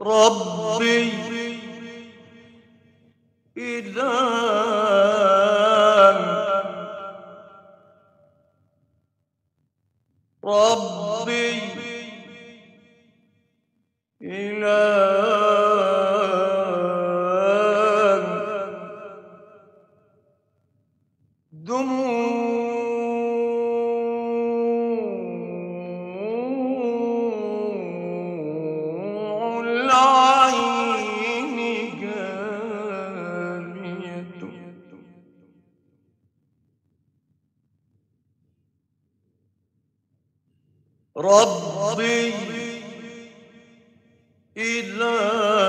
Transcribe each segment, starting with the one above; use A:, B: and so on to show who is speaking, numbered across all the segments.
A: ربي إله ربي إله ربي إله.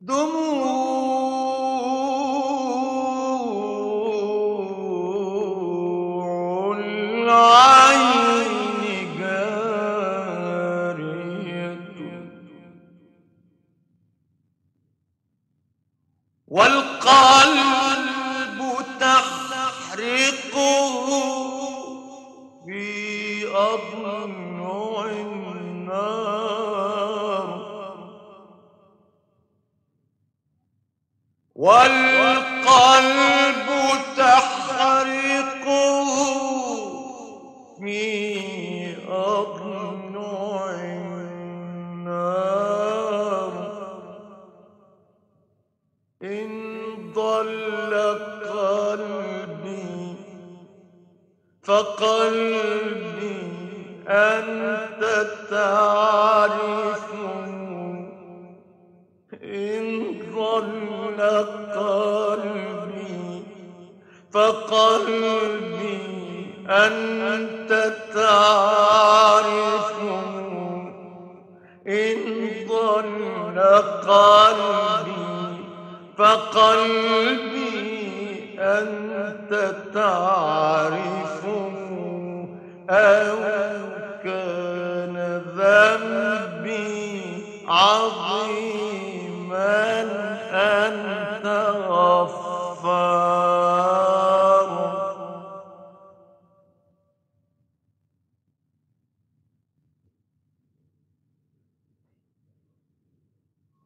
A: دموع العين تعرف إن ضل قلبي فقلبي أنت تعرف إن ضل قلبي فقلبي أنت تعرفه أو كان ذنبي عظيما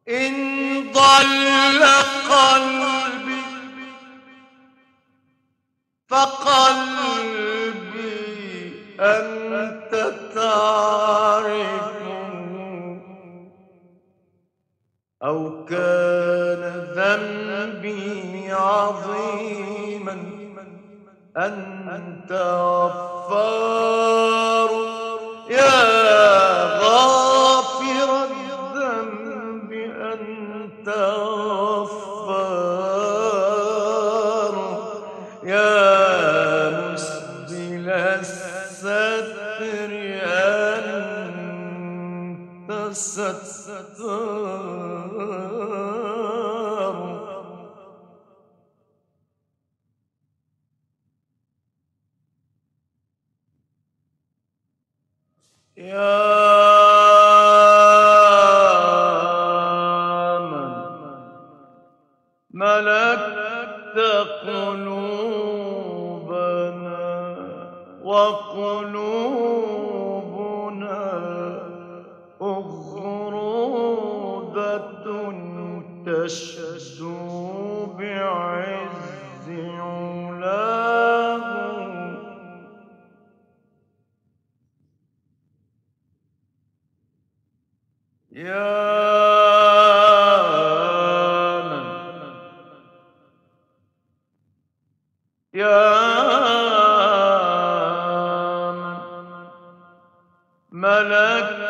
A: إن ضل قلبي فقلبي أنت تعرف أو كان ذنبي عظيما أنت غفار الستر أنت ستار يا من ملكت قلوبنا وقلوبنا علاه يا من؟ يا من؟ ملكت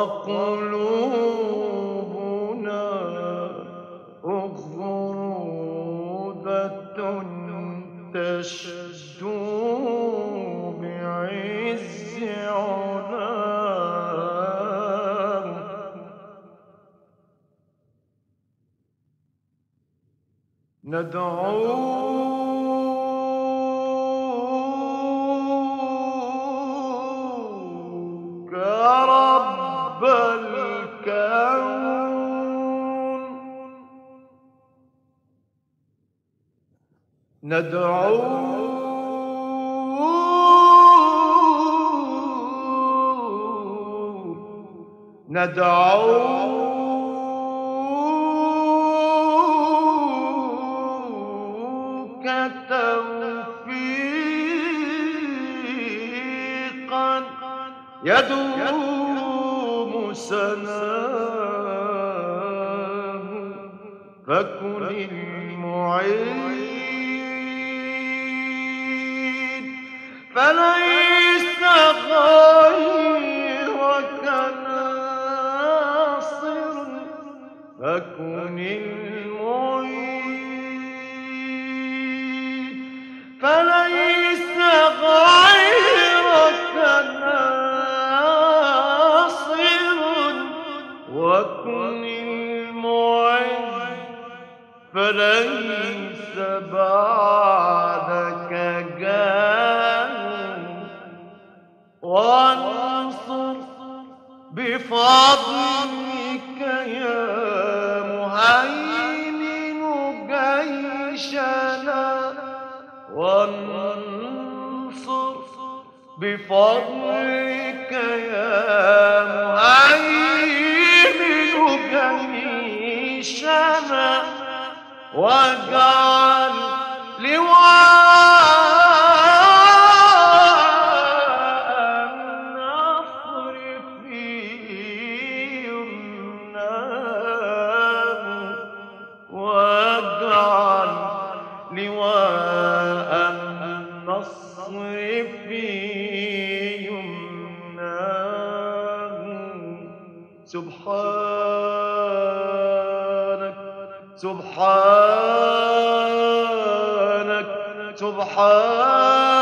A: وقلوبنا بعز علاه ندعوك ندعو ندعوه توفيقا يدوم سناه فكن المعين فليس وانصر بفضلك يا مهيمن جيشنا. وانصر بفضلك يا مهيمن جيشنا. واجعل لواء النصر في يمناه. سبحانك سبحانك سبحانك.